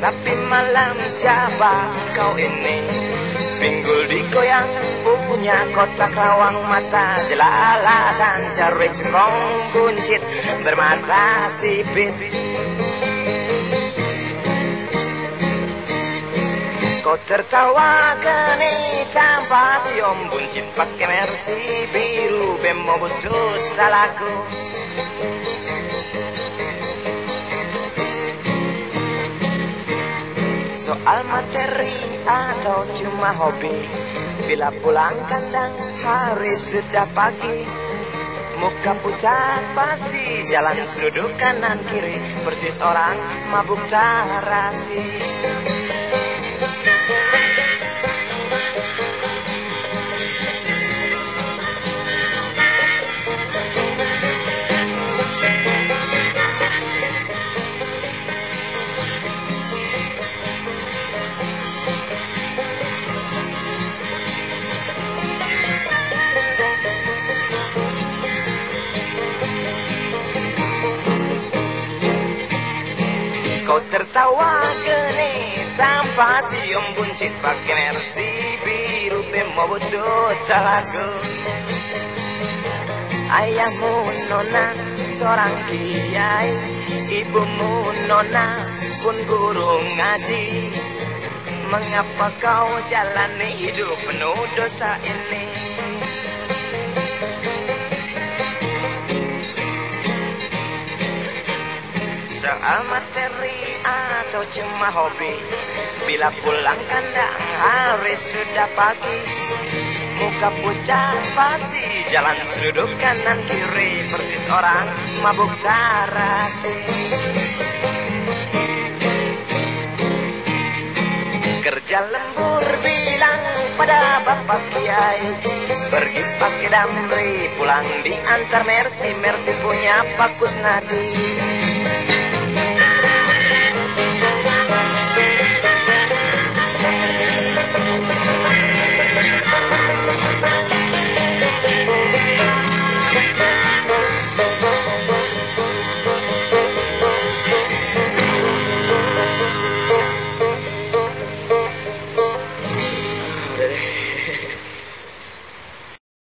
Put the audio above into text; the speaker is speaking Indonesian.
dengan siapa kau ini? Pinggul digoyang punya kotak rawang mata Jelalatan cerwis kong buncit bermata sipit. Kau tertawa kene tanpa siom buncit pakai mercy biru bemo busuk salahku soal materi atau cuma hobi? Bila pulang kandang hari sudah pagi Muka pucat pasti jalan sudut kanan kiri Persis orang mabuk tarasi Kau tertawa geni tanpa sium buncit pakai mercy biru bemo salahku. Ayahmu nona seorang kiai Ibumu nona pun guru ngaji. Mengapa kau jalani hidup penuh dosa ini? Soal materi atau cuma hobi? Bila pulang kandang hari sudah pagi. Muka pucat pasti jalan sudut kanan kiri. Persis orang mabuk tarasi Kerja lembur bilang pada bapak kiai Pergi pakai damri pulang diantar Mercy. Mercy punya pakus nadi